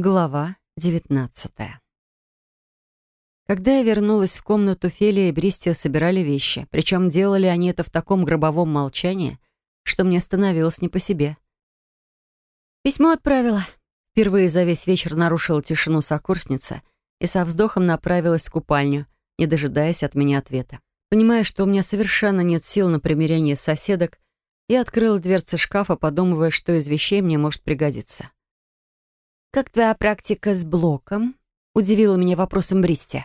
Глава девятнадцатая. Когда я вернулась в комнату, Фелия и Бристия собирали вещи. Причем делали они это в таком гробовом молчании, что мне становилось не по себе. Письмо отправила. Впервые за весь вечер нарушила тишину сокурсница и со вздохом направилась в купальню, не дожидаясь от меня ответа. Понимая, что у меня совершенно нет сил на примирение соседок, я открыла дверцы шкафа, подумывая, что из вещей мне может пригодиться. «Как твоя практика с блоком?» — удивила меня вопросом Бристи.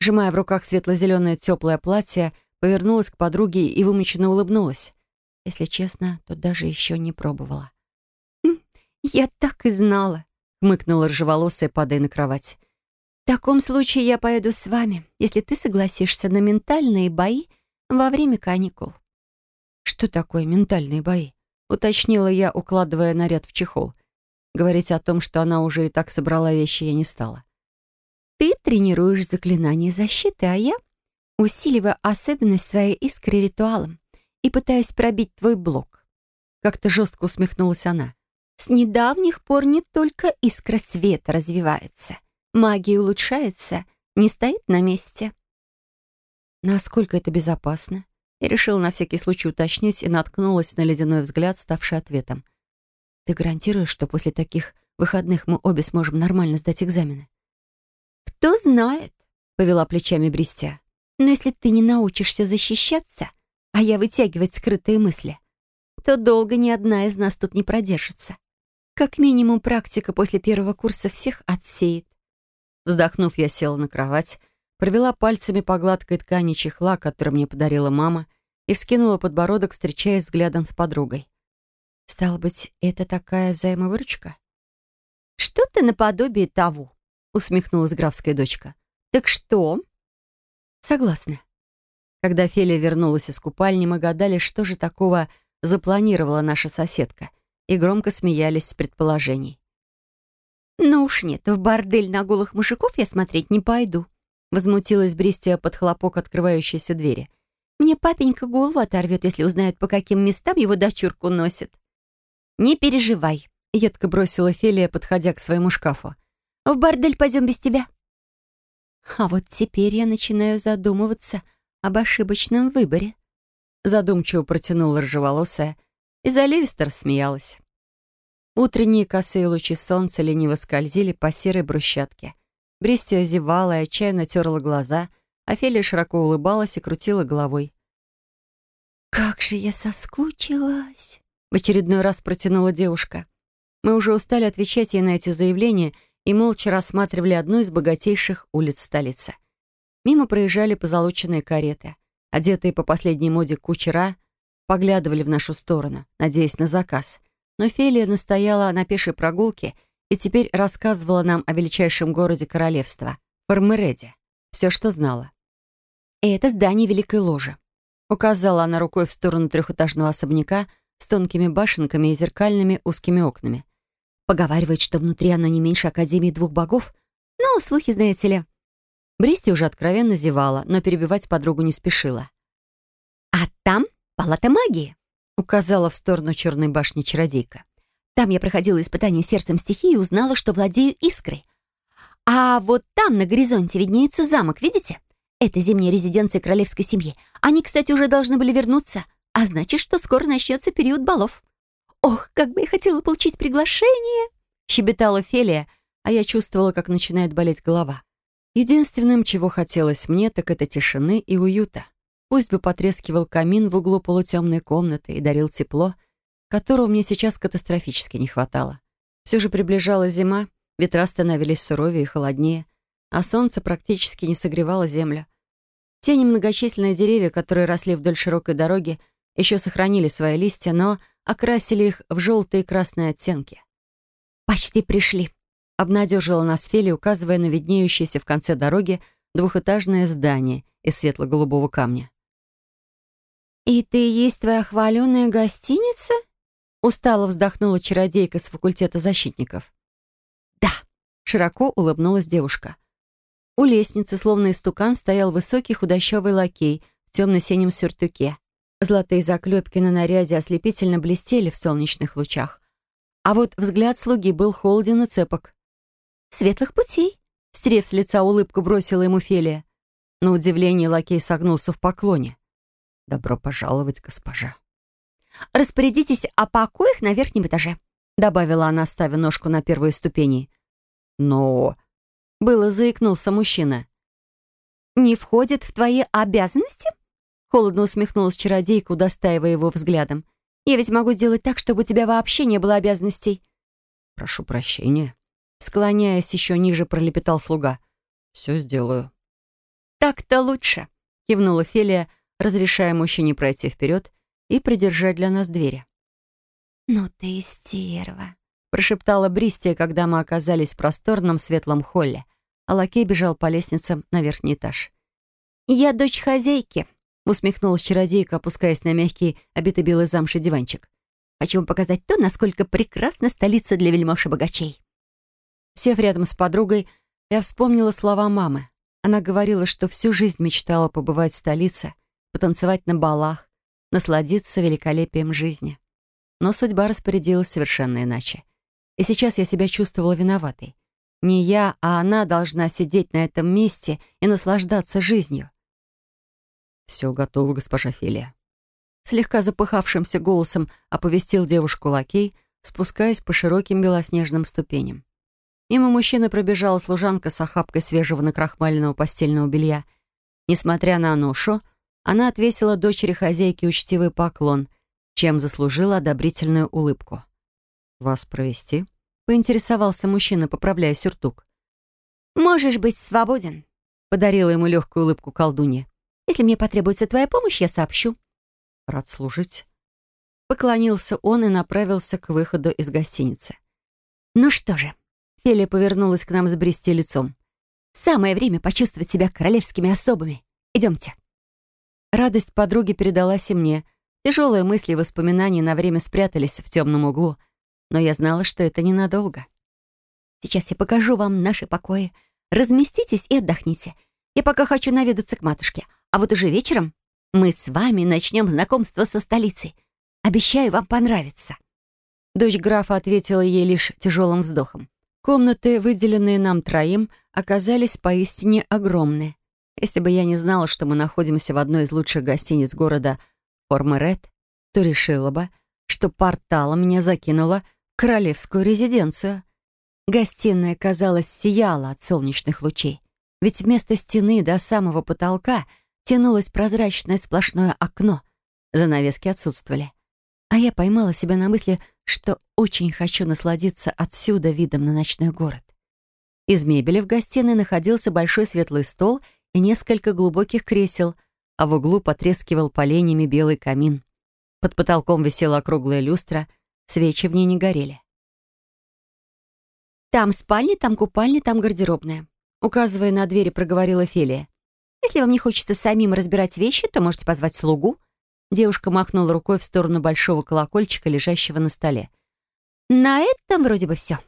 Сжимая в руках светло-зеленое теплое платье, повернулась к подруге и вымученно улыбнулась. Если честно, то даже еще не пробовала. «Хм, «Я так и знала», — хмыкнула рыжеволосая, падая на кровать. «В таком случае я поеду с вами, если ты согласишься на ментальные бои во время каникул». «Что такое ментальные бои?» — уточнила я, укладывая наряд в чехол. Говорить о том, что она уже и так собрала вещи, я не стала. «Ты тренируешь заклинание защиты, а я усиливаю особенность своей искры ритуалом и пытаюсь пробить твой блок». Как-то жестко усмехнулась она. «С недавних пор не только искра света развивается, магия улучшается, не стоит на месте». Насколько это безопасно? Я решила на всякий случай уточнить и наткнулась на ледяной взгляд, ставший ответом — ты гарантируешь, что после таких выходных мы обе сможем нормально сдать экзамены? Кто знает, повела плечами Бристя. Но если ты не научишься защищаться, а я вытягивать скрытые мысли, то долго ни одна из нас тут не продержится. Как минимум практика после первого курса всех отсеет. Вздохнув, я села на кровать, провела пальцами по гладкой ткани чехла, который мне подарила мама, и вскинула подбородок, встречаясь взглядом с подругой. Стало быть, это такая взаимовыручка? Что-то наподобие того, усмехнулась графская дочка. Так что? Согласна. Когда Фелия вернулась из купальни, мы гадали, что же такого запланировала наша соседка, и громко смеялись с предположений. «Ну уж нет, в бордель на голых мужиков я смотреть не пойду», возмутилась Бристия под хлопок открывающейся двери. «Мне папенька голову оторвет, если узнает, по каким местам его дочурку носит». «Не переживай», — едко бросила Фелия, подходя к своему шкафу. «В бордель пойдем без тебя». А вот теперь я начинаю задумываться об ошибочном выборе. Задумчиво протянула рыжеволосая и заливисто рассмеялась. Утренние косые лучи солнца лениво скользили по серой брусчатке. Бристия зевала и отчаянно терла глаза, а Фелия широко улыбалась и крутила головой. «Как же я соскучилась!» В очередной раз протянула девушка. Мы уже устали отвечать ей на эти заявления и молча рассматривали одну из богатейших улиц столицы. Мимо проезжали позолоченные кареты. Одетые по последней моде кучера поглядывали в нашу сторону, надеясь на заказ. Но Фелия настояла на пешей прогулке и теперь рассказывала нам о величайшем городе королевства — Пармереде. Все, что знала. «Это здание Великой Ложи», — указала она рукой в сторону трехэтажного особняка — с тонкими башенками и зеркальными узкими окнами. Поговаривает, что внутри оно не меньше Академии двух богов. Но слухи, знаете ли. Бристи уже откровенно зевала, но перебивать подругу не спешила. «А там палата магии», — указала в сторону черной башни чародейка. «Там я проходила испытание сердцем стихии и узнала, что владею искрой. А вот там на горизонте виднеется замок, видите? Это зимняя резиденция королевской семьи. Они, кстати, уже должны были вернуться а значит, что скоро начнется период балов. Ох, как бы я хотела получить приглашение!» Щебетала Фелия, а я чувствовала, как начинает болеть голова. Единственным, чего хотелось мне, так это тишины и уюта. Пусть бы потрескивал камин в углу полутемной комнаты и дарил тепло, которого мне сейчас катастрофически не хватало. Все же приближалась зима, ветра становились суровее и холоднее, а солнце практически не согревало землю. Те немногочисленные деревья, которые росли вдоль широкой дороги, еще сохранили свои листья, но окрасили их в желтые и красные оттенки. «Почти пришли», — обнадежила нас Фели, указывая на виднеющееся в конце дороги двухэтажное здание из светло-голубого камня. «И ты есть твоя хваленая гостиница?» Устало вздохнула чародейка с факультета защитников. «Да», — широко улыбнулась девушка. У лестницы, словно истукан, стоял высокий худощавый лакей в темно-синем сюртуке. Золотые заклепки на наряде ослепительно блестели в солнечных лучах. А вот взгляд слуги был холоден и цепок. светлых путей», — стерев с лица улыбку, бросила ему Фелия. На удивление лакей согнулся в поклоне. «Добро пожаловать, госпожа». «Распорядитесь о покоях на верхнем этаже», — добавила она, ставя ножку на первые ступени. «Но...» — было заикнулся мужчина. «Не входит в твои обязанности?» Холодно усмехнулась чародейка, удостаивая его взглядом. «Я ведь могу сделать так, чтобы у тебя вообще не было обязанностей». «Прошу прощения». Склоняясь еще ниже, пролепетал слуга. «Все сделаю». «Так-то лучше», — кивнула Фелия, разрешая мужчине пройти вперед и придержать для нас двери. «Ну ты стерва», — прошептала Бристия, когда мы оказались в просторном светлом холле, а лакей бежал по лестницам на верхний этаж. «Я дочь хозяйки», — усмехнулась чародейка, опускаясь на мягкий, обитый белый замши диванчик. «Хочу вам показать то, насколько прекрасна столица для вельмож и богачей». Сев рядом с подругой, я вспомнила слова мамы. Она говорила, что всю жизнь мечтала побывать в столице, потанцевать на балах, насладиться великолепием жизни. Но судьба распорядилась совершенно иначе. И сейчас я себя чувствовала виноватой. Не я, а она должна сидеть на этом месте и наслаждаться жизнью. «Все готово, госпожа Филия». Слегка запыхавшимся голосом оповестил девушку лакей, спускаясь по широким белоснежным ступеням. Мимо мужчины пробежала служанка с охапкой свежего накрахмаленного постельного белья. Несмотря на ношу, она отвесила дочери хозяйки учтивый поклон, чем заслужила одобрительную улыбку. «Вас провести?» — поинтересовался мужчина, поправляя сюртук. «Можешь быть свободен», — подарила ему легкую улыбку колдунья. «Если мне потребуется твоя помощь, я сообщу». «Рад служить». Поклонился он и направился к выходу из гостиницы. «Ну что же, Фелия повернулась к нам с Бристи лицом. «Самое время почувствовать себя королевскими особами. Идемте». Радость подруги передалась и мне. Тяжелые мысли и воспоминания на время спрятались в темном углу. Но я знала, что это ненадолго. «Сейчас я покажу вам наши покои. Разместитесь и отдохните. Я пока хочу наведаться к матушке. А вот уже вечером мы с вами начнем знакомство со столицей. Обещаю, вам понравится». Дочь графа ответила ей лишь тяжелым вздохом. Комнаты, выделенные нам троим, оказались поистине огромны. Если бы я не знала, что мы находимся в одной из лучших гостиниц города Формерет, то решила бы, что порталом меня закинуло в королевскую резиденцию. Гостиная, казалось, сияла от солнечных лучей, ведь вместо стены до самого потолка тянулось прозрачное сплошное окно. Занавески отсутствовали. А я поймала себя на мысли, что очень хочу насладиться отсюда видом на ночной город. Из мебели в гостиной находился большой светлый стол и несколько глубоких кресел, а в углу потрескивал поленьями белый камин. Под потолком висела округлая люстра, свечи в ней не горели. «Там спальня, там купальня, там гардеробная», указывая на двери, проговорила Фелия. «Если вам не хочется самим разбирать вещи, то можете позвать слугу. Девушка махнула рукой в сторону большого колокольчика, лежащего на столе. «На этом вроде бы все.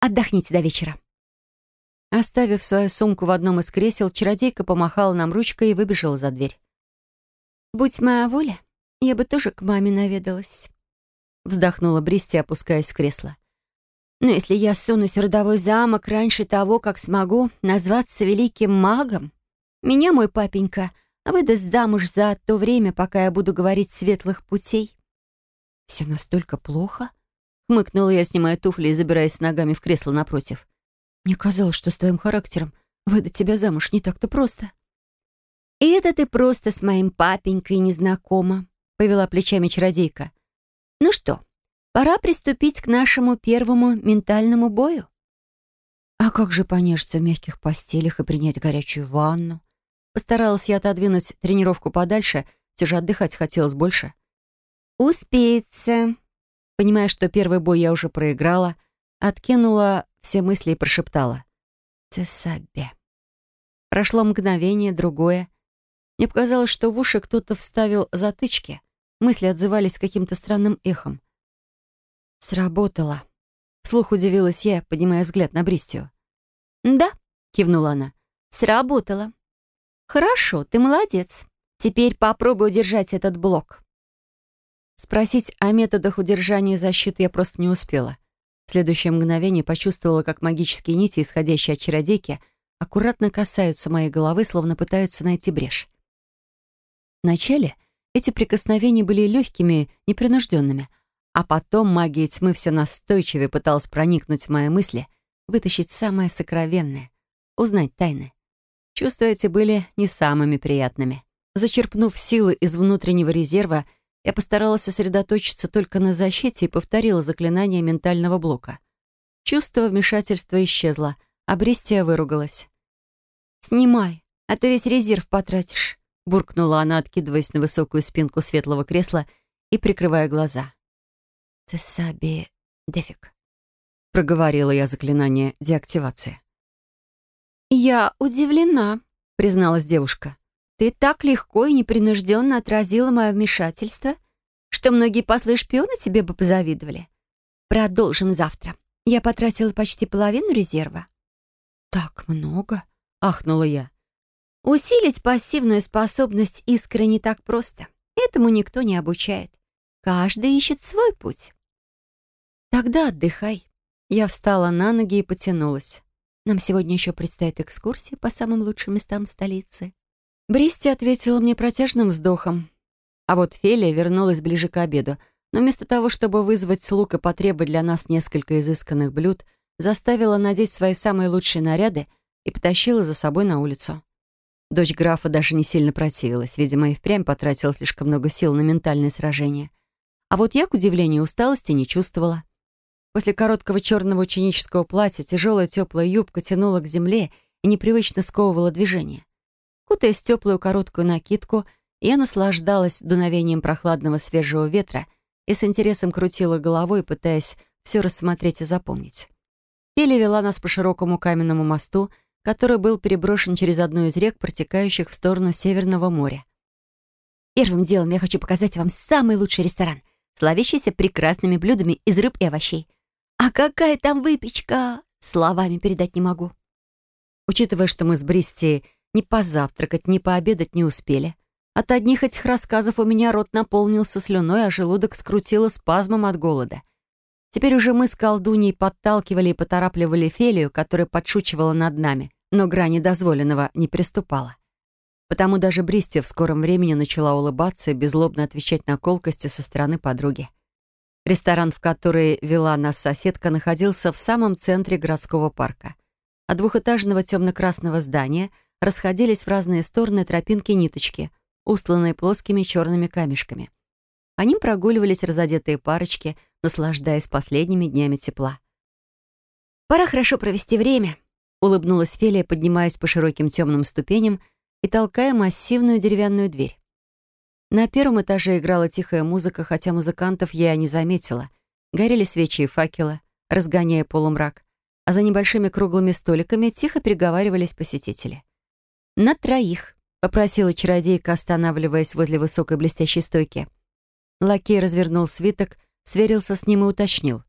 Отдохните до вечера». Оставив свою сумку в одном из кресел, чародейка помахала нам ручкой и выбежала за дверь. «Будь моя воля, я бы тоже к маме наведалась», вздохнула Бристи, опускаясь в кресло. «Но если я сунусь в родовой замок раньше того, как смогу назваться великим магом, меня мой папенька — выдаст замуж за то время, пока я буду говорить светлых путей». «Все настолько плохо?» — хмыкнула я, снимая туфли и забираясь ногами в кресло напротив. «Мне казалось, что с твоим характером выдать тебя замуж не так-то просто». «И это ты просто с моим папенькой незнакома», — повела плечами чародейка. «Ну что, пора приступить к нашему первому ментальному бою». «А как же понежиться в мягких постелях и принять горячую ванну?» Постаралась я отодвинуть тренировку подальше, все же отдыхать хотелось больше. «Успеется». Понимая, что первый бой я уже проиграла, откинула все мысли и прошептала. «Цесабе». Прошло мгновение, другое. Мне показалось, что в уши кто-то вставил затычки. Мысли отзывались каким-то странным эхом. «Сработало». Вслух удивилась я, поднимая взгляд на Бристию. «Да», — кивнула она, — «сработало». «Хорошо, ты молодец. Теперь попробуй удержать этот блок». Спросить о методах удержания защиты я просто не успела. В следующее мгновение почувствовала, как магические нити, исходящие от чародейки, аккуратно касаются моей головы, словно пытаются найти брешь. Вначале эти прикосновения были легкими, непринужденными, а потом магия тьмы все настойчивее пыталась проникнуть в мои мысли, вытащить самое сокровенное, узнать тайны. Чувства эти были не самыми приятными. Зачерпнув силы из внутреннего резерва, я постаралась сосредоточиться только на защите и повторила заклинание ментального блока. Чувство вмешательства исчезло, а Бристия выругалась. «Снимай, а то весь резерв потратишь», буркнула она, откидываясь на высокую спинку светлого кресла и прикрывая глаза. «Цесаби дефик», — проговорила я заклинание деактивации. «Я удивлена», — призналась девушка. «Ты так легко и непринужденно отразила мое вмешательство, что многие послы-шпионы тебе бы позавидовали. Продолжим завтра. Я потратила почти половину резерва». «Так много?» — ахнула я. «Усилить пассивную способность искры не так просто. Этому никто не обучает. Каждый ищет свой путь». «Тогда отдыхай». Я встала на ноги и потянулась. Нам сегодня еще предстоит экскурсия по самым лучшим местам столицы. Бристи ответила мне протяжным вздохом. А вот Фелия вернулась ближе к обеду, но вместо того, чтобы вызвать слуг и потребовать для нас несколько изысканных блюд, заставила надеть свои самые лучшие наряды и потащила за собой на улицу. Дочь графа даже не сильно противилась, видимо, и впрямь потратила слишком много сил на ментальные сражения. А вот я, к удивлению, усталости не чувствовала. После короткого черного ученического платья тяжелая теплая юбка тянула к земле и непривычно сковывала движение. Кутаясь в теплую короткую накидку, я наслаждалась дуновением прохладного свежего ветра и с интересом крутила головой, пытаясь все рассмотреть и запомнить. Пели вела нас по широкому каменному мосту, который был переброшен через одну из рек, протекающих в сторону Северного моря. «Первым делом я хочу показать вам самый лучший ресторан, славящийся прекрасными блюдами из рыб и овощей. А какая там выпечка! Словами передать не могу. Учитывая, что мы с Бристи ни позавтракать, ни пообедать не успели, от одних этих рассказов у меня рот наполнился слюной, а желудок скрутило спазмом от голода. Теперь уже мы с колдуньей подталкивали и поторапливали Фелию, которая подшучивала над нами, но грани дозволенного не приступала. Потому даже Бристи в скором времени начала улыбаться и беззлобно отвечать на колкости со стороны подруги. Ресторан, в который вела нас соседка, находился в самом центре городского парка. От двухэтажного темно-красного здания расходились в разные стороны тропинки-ниточки, устланные плоскими черными камешками. По ним прогуливались разодетые парочки, наслаждаясь последними днями тепла. «Пора хорошо провести время», — улыбнулась Фелия, поднимаясь по широким темным ступеням и толкая массивную деревянную дверь. На первом этаже играла тихая музыка, хотя музыкантов я не заметила. Горели свечи и факелы, разгоняя полумрак, а за небольшими круглыми столиками тихо переговаривались посетители. «На троих», — попросила чародейка, останавливаясь возле высокой блестящей стойки. Лакей развернул свиток, сверился с ним и уточнил.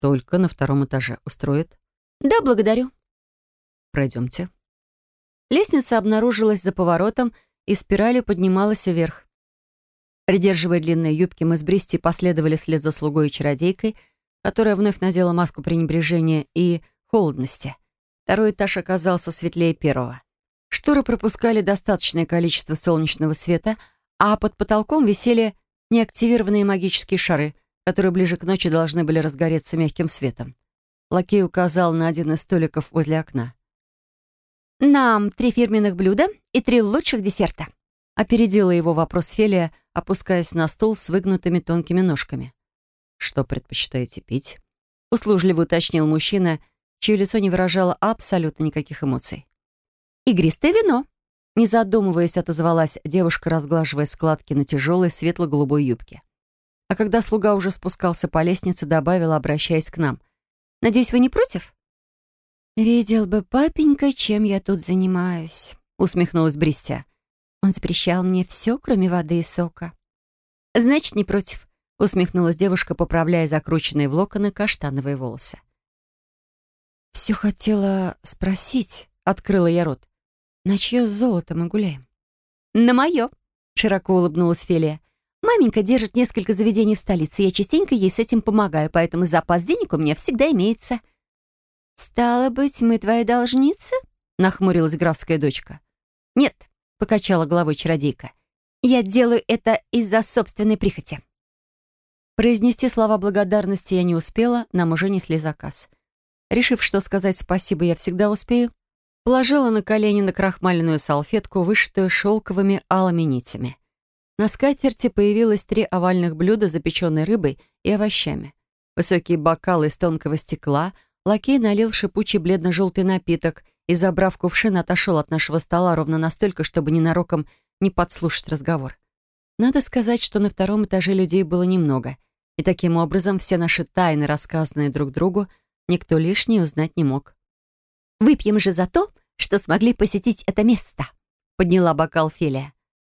«Только на втором этаже. Устроит?» «Да, благодарю». «Пройдемте». Лестница обнаружилась за поворотом и спиралью поднималась вверх. Придерживая длинные юбки, мы с Бристи последовали вслед за слугой и чародейкой, которая вновь надела маску пренебрежения и холодности. Второй этаж оказался светлее первого. Шторы пропускали достаточное количество солнечного света, а под потолком висели неактивированные магические шары, которые ближе к ночи должны были разгореться мягким светом. Лакей указал на один из столиков возле окна. «Нам три фирменных блюда и три лучших десерта», опередила его вопрос Фелия, опускаясь на стул с выгнутыми тонкими ножками. «Что предпочитаете пить?» — услужливо уточнил мужчина, чье лицо не выражало абсолютно никаких эмоций. «Игристое вино», — не задумываясь, отозвалась девушка, разглаживая складки на тяжелой светло-голубой юбке. А когда слуга уже спускался по лестнице, добавила, обращаясь к нам. «Надеюсь, вы не против?» «Видел бы папенька, чем я тут занимаюсь», — усмехнулась Бристя. Он запрещал мне все, кроме воды и сока. «Значит, не против», — усмехнулась девушка, поправляя закрученные в локоны каштановые волосы. «Все хотела спросить», — открыла я рот. «На чье золото мы гуляем?» «На мое», — широко улыбнулась Фелия. Маменька держит несколько заведений в столице, я частенько ей с этим помогаю, поэтому запас денег у меня всегда имеется». «Стало быть, мы твои должницы?» — нахмурилась графская дочка. «Нет», — покачала головой чародейка. «Я делаю это из-за собственной прихоти». Произнести слова благодарности я не успела, нам уже несли заказ. Решив, что сказать спасибо я всегда успею, положила на колени на крахмаленную салфетку, вышитую шелковыми алыми нитями. На скатерти появилось три овальных блюда запеченной рыбой и овощами. Высокие бокалы из тонкого стекла, лакей налил шипучий бледно-желтый напиток и, забрав кувшин, отошел от нашего стола ровно настолько, чтобы ненароком не подслушать разговор. Надо сказать, что на втором этаже людей было немного, и таким образом все наши тайны, рассказанные друг другу, никто лишний узнать не мог. «Выпьем же за то, что смогли посетить это место», — подняла бокал Фелия.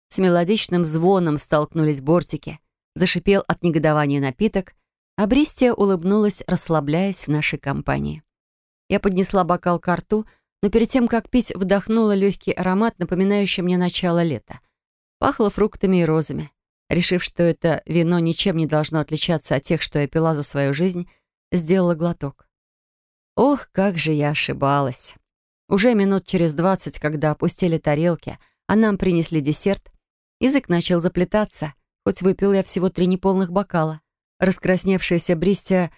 С мелодичным звоном столкнулись бортики. Зашипел от негодования напиток, а Бристия улыбнулась, расслабляясь в нашей компании. Я поднесла бокал к рту, но перед тем, как пить, вдохнула легкий аромат, напоминающий мне начало лета. Пахло фруктами и розами. Решив, что это вино ничем не должно отличаться от тех, что я пила за свою жизнь, сделала глоток. Ох, как же я ошибалась. Уже минут через двадцать, когда опустили тарелки, а нам принесли десерт, Язык начал заплетаться, хоть выпил я всего три неполных бокала. Раскрасневшаяся Бристия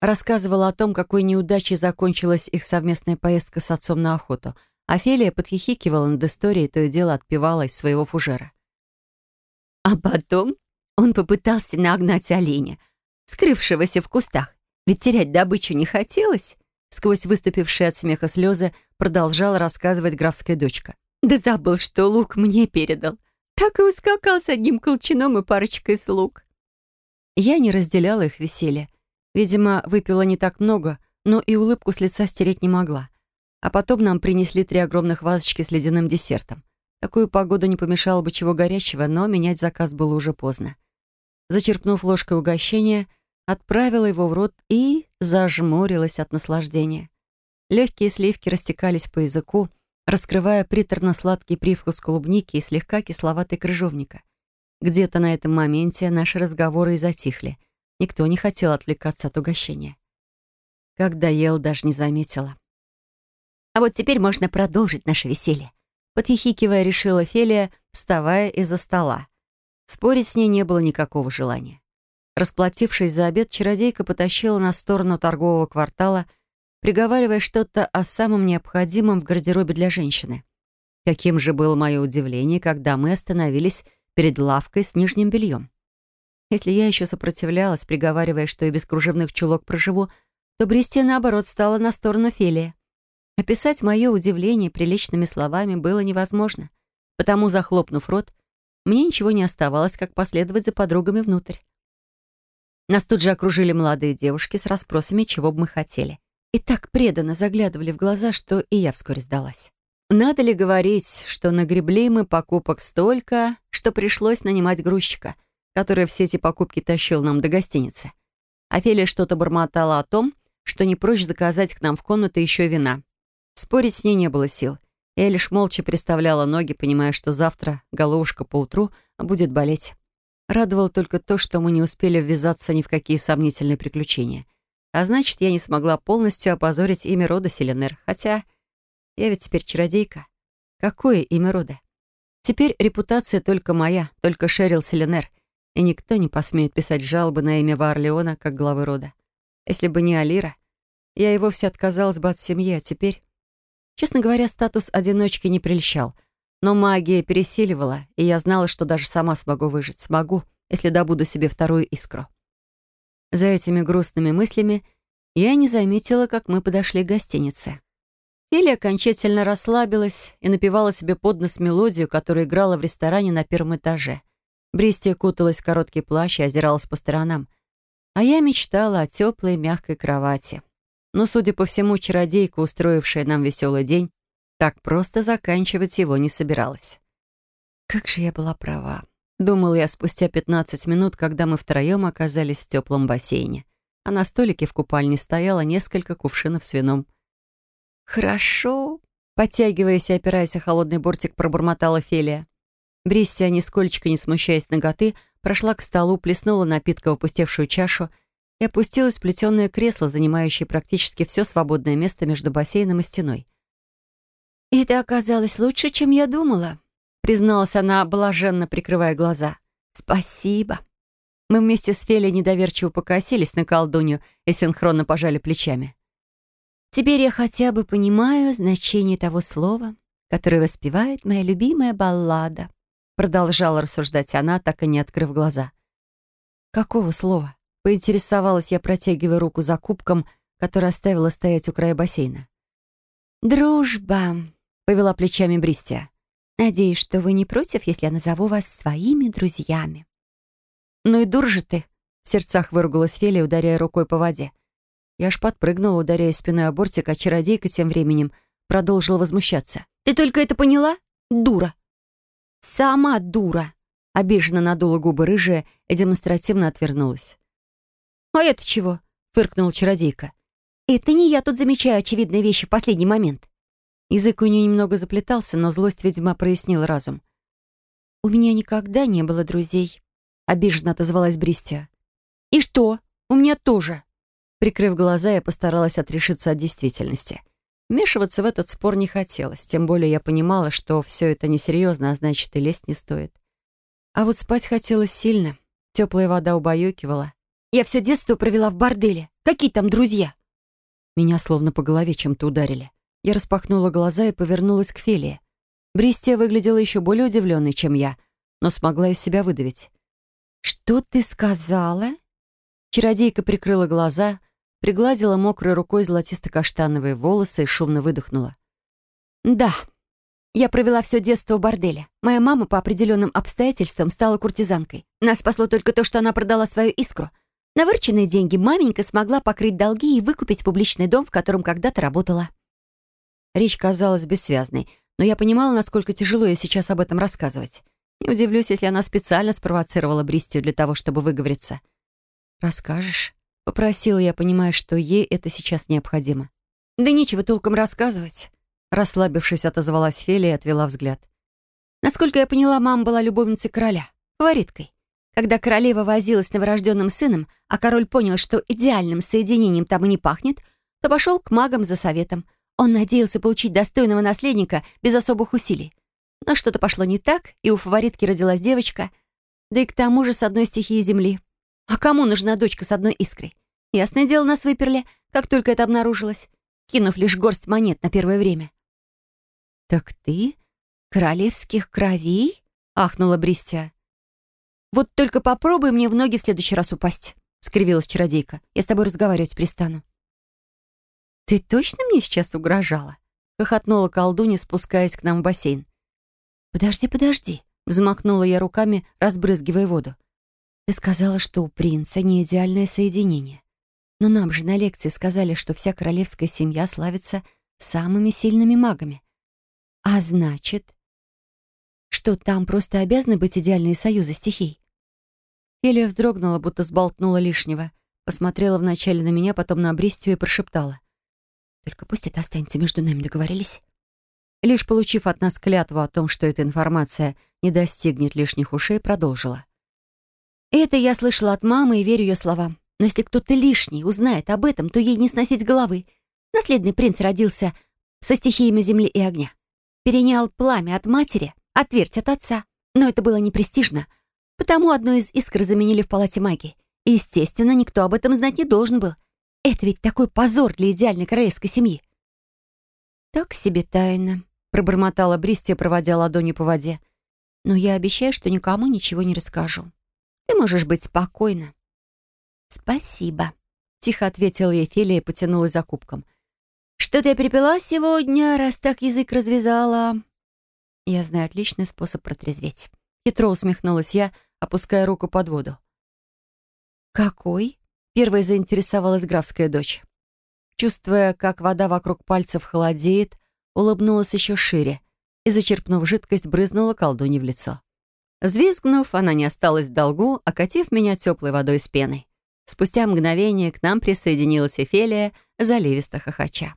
рассказывала о том, какой неудачей закончилась их совместная поездка с отцом на охоту. Офелия подхихикивала над историей, то и дело отпевала из своего фужера. А потом он попытался нагнать оленя, скрывшегося в кустах. Ведь терять добычу не хотелось. Сквозь выступившие от смеха слезы продолжала рассказывать графская дочка. «Да забыл, что лук мне передал. Так и ускакал с одним колчаном и парочкой слуг. Я не разделяла их веселье. Видимо, выпила не так много, но и улыбку с лица стереть не могла. А потом нам принесли три огромных вазочки с ледяным десертом. Такую погоду не помешало бы чего горячего, но менять заказ было уже поздно. Зачерпнув ложкой угощения, отправила его в рот и зажмурилась от наслаждения. Легкие сливки растекались по языку, раскрывая приторно-сладкий привкус клубники и слегка кисловатый крыжовника. Где-то на этом моменте наши разговоры и затихли. Никто не хотел отвлекаться от угощения. Когда ел, даже не заметила. «А вот теперь можно продолжить наше веселье», подхихикивая, решила Фелия, вставая из-за стола. Спорить с ней не было никакого желания. Расплатившись за обед, чародейка потащила нас в сторону торгового квартала, приговаривая что-то о самом необходимом в гардеробе для женщины. Каким же было мое удивление, когда мы остановились перед лавкой с нижним бельем. Если я еще сопротивлялась, приговаривая, что и без кружевных чулок проживу, то Бристия, наоборот, стала на сторону Фелия. Описать мое удивление приличными словами было невозможно, потому, захлопнув рот, мне ничего не оставалось, как последовать за подругами внутрь. Нас тут же окружили молодые девушки с расспросами, чего бы мы хотели и так преданно заглядывали в глаза, что и я вскоре сдалась. Надо ли говорить, что нагребли мы покупок столько, что пришлось нанимать грузчика, который все эти покупки тащил нам до гостиницы. Офелия что-то бормотала о том, что не проще заказать к нам в комнату еще вина. Спорить с ней не было сил. Я лишь молча приставляла ноги, понимая, что завтра головушка поутру будет болеть. Радовало только то, что мы не успели ввязаться ни в какие сомнительные приключения — а значит, я не смогла полностью опозорить имя рода Селенер. Хотя я ведь теперь чародейка. Какое имя рода? Теперь репутация только моя, только Шерил Селенер. И никто не посмеет писать жалобы на имя Варлеона как главы рода. Если бы не Алира, я и вовсе отказалась бы от семьи, а теперь... Честно говоря, статус одиночки не прельщал. Но магия пересиливала, и я знала, что даже сама смогу выжить. Смогу, если добуду себе вторую искру. За этими грустными мыслями я не заметила, как мы подошли к гостинице. Фили окончательно расслабилась и напевала себе под нос мелодию, которая играла в ресторане на первом этаже. Бристия куталась в короткий плащ и озиралась по сторонам. А я мечтала о теплой, мягкой кровати. Но, судя по всему, чародейка, устроившая нам веселый день, так просто заканчивать его не собиралась. Как же я была права. Думал я спустя 15 минут, когда мы втроем оказались в теплом бассейне, а на столике в купальне стояло несколько кувшинов с вином. «Хорошо», — подтягиваясь и опираясь о холодный бортик, пробормотала Фелия. Бриссия, нисколько не смущаясь ноготы, прошла к столу, плеснула напитка в опустевшую чашу и опустилась в плетеное кресло, занимающее практически все свободное место между бассейном и стеной. «Это оказалось лучше, чем я думала», — призналась она, блаженно прикрывая глаза. «Спасибо». Мы вместе с Фелей недоверчиво покосились на колдунью и синхронно пожали плечами. «Теперь я хотя бы понимаю значение того слова, которое воспевает моя любимая баллада», продолжала рассуждать она, так и не открыв глаза. «Какого слова?» Поинтересовалась я, протягивая руку за кубком, который оставила стоять у края бассейна. «Дружба», — повела плечами Бристия. «Надеюсь, что вы не против, если я назову вас своими друзьями». «Ну и дур же ты!» — в сердцах выругалась Фелия, ударяя рукой по воде. Я аж подпрыгнула, ударяя спиной о бортик, а чародейка тем временем продолжила возмущаться. «Ты только это поняла? Дура!» «Сама дура!» Обиженно надула губы рыжая и демонстративно отвернулась. «А это чего?» — фыркнула чародейка. «Это не я тут замечаю очевидные вещи в последний момент». Язык у нее немного заплетался, но злость, видимо, прояснила разум. «У меня никогда не было друзей», — обиженно отозвалась Бристия. «И что? У меня тоже». Прикрыв глаза, я постаралась отрешиться от действительности. Вмешиваться в этот спор не хотелось, тем более я понимала, что все это несерьезно, а значит, и лезть не стоит. А вот спать хотелось сильно. Теплая вода убаюкивала, я все детство провела в борделе. Какие там друзья?» Меня словно по голове чем-то ударили. Я распахнула глаза и повернулась к Фелии. Бристия выглядела еще более удивленной, чем я, но смогла из себя выдавить. «Что ты сказала?» Чародейка прикрыла глаза, пригладила мокрой рукой золотисто-каштановые волосы и шумно выдохнула. «Да, я провела все детство в борделе. Моя мама по определенным обстоятельствам стала куртизанкой. Нас спасло только то, что она продала свою искру — на вырученные деньги маменька смогла покрыть долги и выкупить публичный дом, в котором когда-то работала. Речь казалась бессвязной, но я понимала, насколько тяжело ей сейчас об этом рассказывать. Не удивлюсь, если она специально спровоцировала Бристию для того, чтобы выговориться. «Расскажешь?» — попросила я, понимая, что ей это сейчас необходимо. «Да нечего толком рассказывать», — расслабившись, отозвалась Фелия и отвела взгляд. Насколько я поняла, мама была любовницей короля, фавориткой. Когда королева возилась с новорожденным сыном, а король понял, что идеальным соединением там и не пахнет, то пошел к магам за советом. Он надеялся получить достойного наследника без особых усилий. Но что-то пошло не так, и у фаворитки родилась девочка, да и к тому же с одной стихией земли. А кому нужна дочка с одной искрой? Ясное дело, нас выперли, как только это обнаружилось, кинув лишь горсть монет на первое время. «Так ты королевских кровей?» — ахнула Бристия. «Вот только попробуй мне в ноги в следующий раз упасть», — скривилась чародейка. «Я с тобой разговаривать пристану». «Ты точно мне сейчас угрожала?» — хохотнула колдунья, спускаясь к нам в бассейн. «Подожди, подожди», — взмахнула я руками, разбрызгивая воду. «Ты сказала, что у принца не идеальное соединение. Но нам же на лекции сказали, что вся королевская семья славится самыми сильными магами. А значит, что там просто обязаны быть идеальные союзы стихий. Элия вздрогнула, будто сболтнула лишнего. Посмотрела вначале на меня, потом на Бристию и прошептала. «Только пусть это останется между нами, договорились?» Лишь получив от нас клятву о том, что эта информация не достигнет лишних ушей, продолжила. «Это я слышала от мамы и верю ее словам. Но если кто-то лишний узнает об этом, то ей не сносить головы. Наследный принц родился со стихиями земли и огня. Перенял пламя от матери, а твердь от отца. Но это было непрестижно. Потому одну из искр заменили в палате магии. И, естественно, никто об этом знать не должен был. Это ведь такой позор для идеальной королевской семьи. «Так себе тайна», — пробормотала Бристия, проводя ладонью по воде. «Но я обещаю, что никому ничего не расскажу. Ты можешь быть спокойна». «Спасибо», — тихо ответила ей Фелия и потянулась за кубком. «Что-то я перепила сегодня, раз так язык развязала». «Я знаю отличный способ протрезветь». Хитро усмехнулась я, опуская руку под воду. «Какой?» — первой заинтересовалась графская дочь. Чувствуя, как вода вокруг пальцев холодеет, улыбнулась еще шире и, зачерпнув жидкость, брызнула колдуне в лицо. Взвизгнув, она не осталась в долгу, окатив меня теплой водой с пеной. Спустя мгновение к нам присоединилась Эфелия, заливисто хохоча.